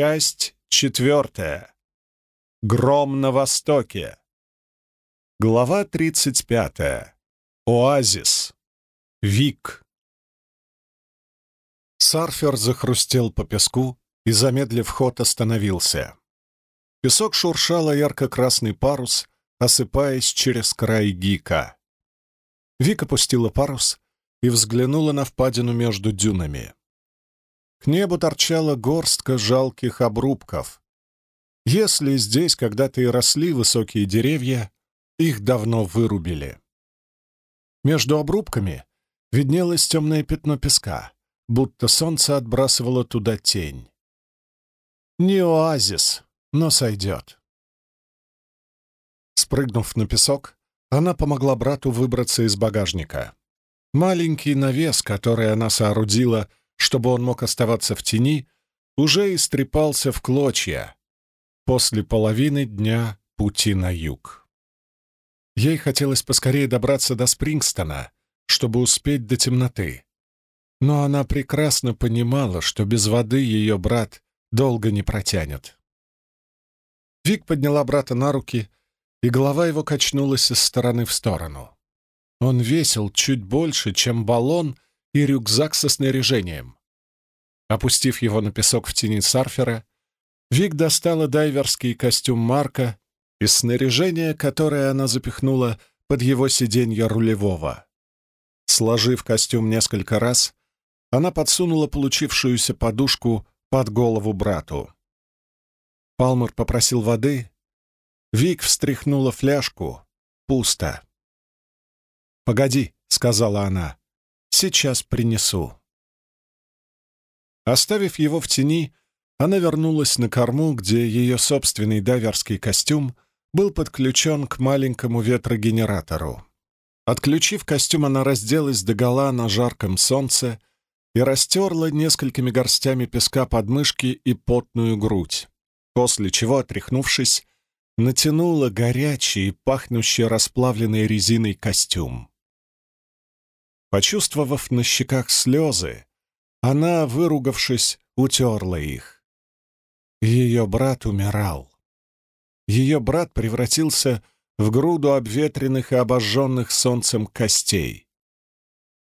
Часть четвертая. Гром на востоке. Глава тридцать пятая. Оазис. Вик. Сарфер захрустел по песку и, замедлив ход, остановился. Песок шуршал, а ярко-красный парус, осыпаясь через край гика. Вик опустила парус и взглянула на впадину между дюнами. К небу торчала горстка жалких обрубков. Если здесь когда-то и росли высокие деревья, их давно вырубили. Между обрубками виднелось темное пятно песка, будто солнце отбрасывало туда тень. Не оазис, но сойдет. Спрыгнув на песок, она помогла брату выбраться из багажника. Маленький навес, который она соорудила чтобы он мог оставаться в тени, уже истрепался в клочья после половины дня пути на юг. Ей хотелось поскорее добраться до Спрингстона, чтобы успеть до темноты. Но она прекрасно понимала, что без воды ее брат долго не протянет. Вик подняла брата на руки, и голова его качнулась из стороны в сторону. Он весил чуть больше, чем баллон и рюкзак со снаряжением. Опустив его на песок в тени сарфера, Вик достала дайверский костюм Марка из снаряжения, которое она запихнула под его сиденье рулевого. Сложив костюм несколько раз, она подсунула получившуюся подушку под голову брату. Палмер попросил воды. Вик встряхнула фляжку. Пусто. «Погоди», — сказала она, — «сейчас принесу». Оставив его в тени, она вернулась на корму, где ее собственный дайверский костюм был подключен к маленькому ветрогенератору. Отключив костюм, она разделась догола на жарком солнце и растерла несколькими горстями песка подмышки и потную грудь, после чего, отряхнувшись, натянула горячий и пахнущий расплавленной резиной костюм. Почувствовав на щеках слезы, она, выругавшись, утерла их. Ее брат умирал. Ее брат превратился в груду обветренных и обожженных солнцем костей.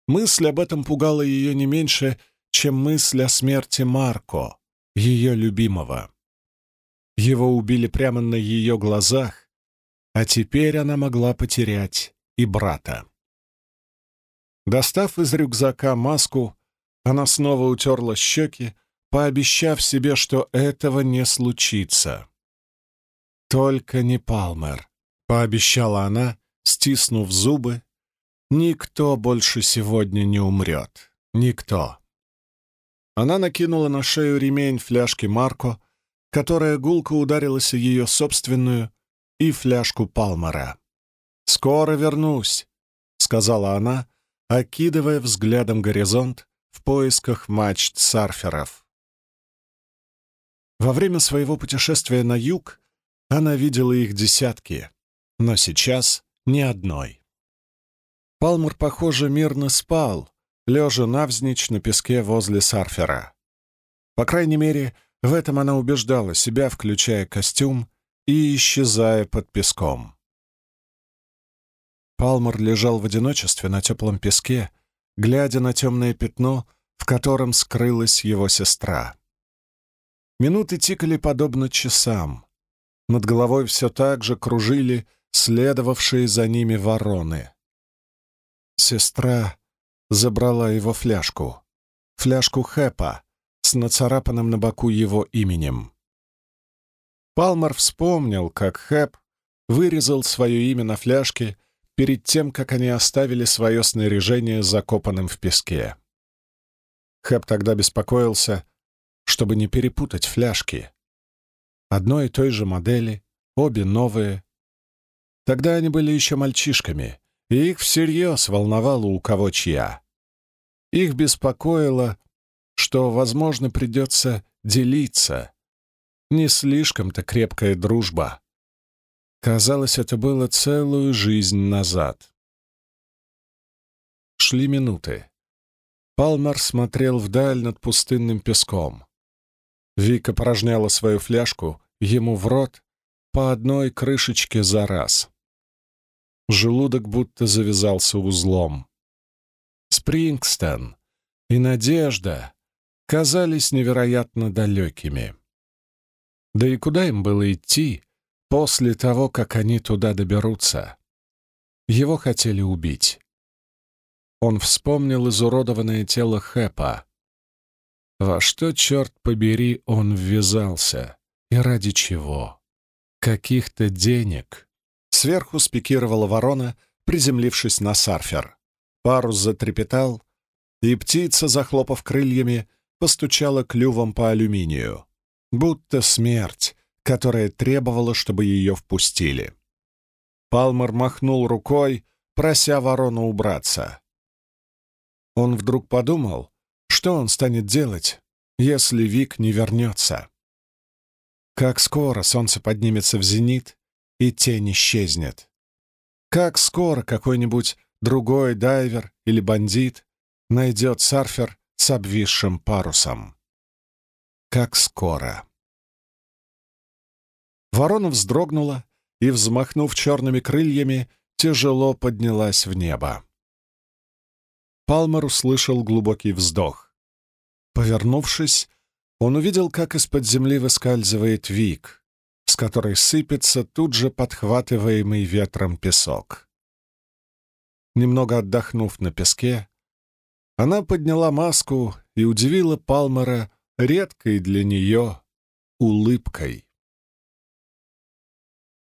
Мысль об этом пугала ее не меньше, чем мысль о смерти Марко, ее любимого. Его убили прямо на ее глазах, а теперь она могла потерять и брата. Достав из рюкзака маску, она снова утерла щеки, пообещав себе, что этого не случится. «Только не Палмер», — пообещала она, стиснув зубы. «Никто больше сегодня не умрет. Никто». Она накинула на шею ремень фляжки Марко, которая гулко ударилась о ее собственную, и фляжку Палмера. «Скоро вернусь», — сказала она, окидывая взглядом горизонт, в поисках мачт сарферов. Во время своего путешествия на юг она видела их десятки, но сейчас ни одной. Палмер, похоже, мирно спал, лежа навзничь на песке возле сарфера. По крайней мере, в этом она убеждала себя, включая костюм и исчезая под песком. Палмер лежал в одиночестве на теплом песке, глядя на темное пятно, в котором скрылась его сестра. Минуты тикали подобно часам. Над головой все так же кружили следовавшие за ними вороны. Сестра забрала его фляжку. Фляжку Хэпа с нацарапанным на боку его именем. Палмер вспомнил, как Хэп вырезал свое имя на фляжке перед тем, как они оставили свое снаряжение закопанным в песке. Хэп тогда беспокоился, чтобы не перепутать фляжки. Одной и той же модели, обе новые. Тогда они были еще мальчишками, и их всерьез волновало, у кого чья. Их беспокоило, что, возможно, придется делиться. Не слишком-то крепкая дружба. Казалось, это было целую жизнь назад. Шли минуты. Палмер смотрел вдаль над пустынным песком. Вика порожняла свою фляжку ему в рот по одной крышечке за раз. Желудок будто завязался узлом. Спрингстон и Надежда казались невероятно далекими. Да и куда им было идти после того, как они туда доберутся? Его хотели убить. Он вспомнил изуродованное тело Хэпа. Во что, черт побери, он ввязался? И ради чего? Каких-то денег. Сверху спикировала ворона, приземлившись на сарфер. Парус затрепетал, и птица, захлопав крыльями, постучала клювом по алюминию. Будто смерть, которая требовала, чтобы ее впустили. Палмер махнул рукой, прося ворону убраться. Он вдруг подумал, что он станет делать, если Вик не вернется. Как скоро солнце поднимется в зенит, и тень исчезнет. Как скоро какой-нибудь другой дайвер или бандит найдет сарфер с обвисшим парусом. Как скоро. Ворона вздрогнула и, взмахнув черными крыльями, тяжело поднялась в небо. Палмер услышал глубокий вздох. Повернувшись, он увидел, как из-под земли выскальзывает Вик, с которой сыпется тут же подхватываемый ветром песок. Немного отдохнув на песке, она подняла маску и удивила Палмера редкой для нее улыбкой.